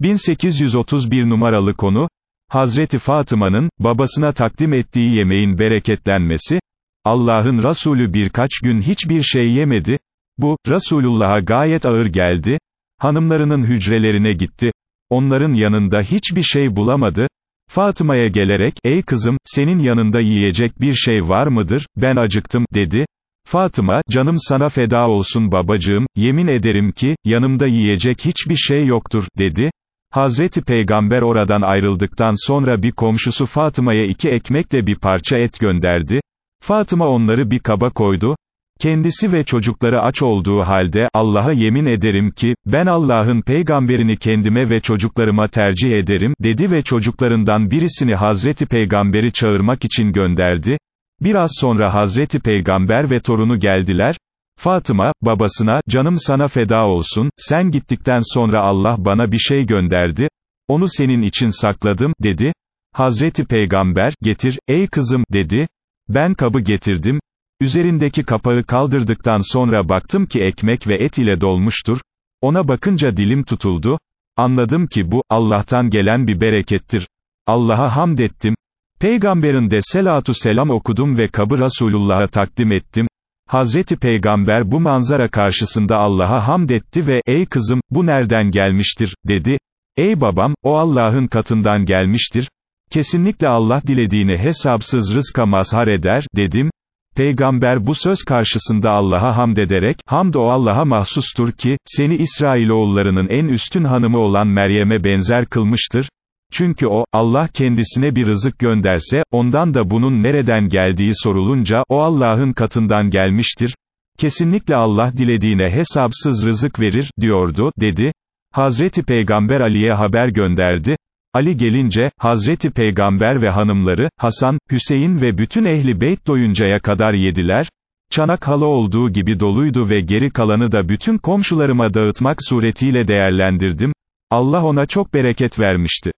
1831 numaralı konu, Hazreti Fatıma'nın, babasına takdim ettiği yemeğin bereketlenmesi, Allah'ın Resulü birkaç gün hiçbir şey yemedi, bu, Resulullah'a gayet ağır geldi, hanımlarının hücrelerine gitti, onların yanında hiçbir şey bulamadı, Fatıma'ya gelerek, ey kızım, senin yanında yiyecek bir şey var mıdır, ben acıktım, dedi, Fatıma, canım sana feda olsun babacığım, yemin ederim ki, yanımda yiyecek hiçbir şey yoktur, dedi, Hazreti Peygamber oradan ayrıldıktan sonra bir komşusu Fatıma'ya iki ekmekle bir parça et gönderdi, Fatıma onları bir kaba koydu, kendisi ve çocukları aç olduğu halde, Allah'a yemin ederim ki, ben Allah'ın peygamberini kendime ve çocuklarıma tercih ederim, dedi ve çocuklarından birisini Hazreti Peygamberi çağırmak için gönderdi, biraz sonra Hazreti Peygamber ve torunu geldiler, Fatıma, babasına, canım sana feda olsun, sen gittikten sonra Allah bana bir şey gönderdi, onu senin için sakladım, dedi, Hazreti Peygamber, getir, ey kızım, dedi, ben kabı getirdim, üzerindeki kapağı kaldırdıktan sonra baktım ki ekmek ve et ile dolmuştur, ona bakınca dilim tutuldu, anladım ki bu, Allah'tan gelen bir berekettir, Allah'a hamd ettim, Peygamberin de selatu selam okudum ve kabı Resulullah'a takdim ettim, Hazreti Peygamber bu manzara karşısında Allah'a hamd etti ve, ey kızım, bu nereden gelmiştir, dedi, ey babam, o Allah'ın katından gelmiştir, kesinlikle Allah dilediğini hesapsız rızka mazhar eder, dedim, Peygamber bu söz karşısında Allah'a hamd ederek, hamd o Allah'a mahsustur ki, seni İsrailoğullarının en üstün hanımı olan Meryem'e benzer kılmıştır, çünkü o, Allah kendisine bir rızık gönderse, ondan da bunun nereden geldiği sorulunca, o Allah'ın katından gelmiştir, kesinlikle Allah dilediğine hesapsız rızık verir, diyordu, dedi, Hazreti Peygamber Ali'ye haber gönderdi, Ali gelince, Hazreti Peygamber ve hanımları, Hasan, Hüseyin ve bütün ehli beyt doyuncaya kadar yediler, çanak halı olduğu gibi doluydu ve geri kalanı da bütün komşularıma dağıtmak suretiyle değerlendirdim, Allah ona çok bereket vermişti.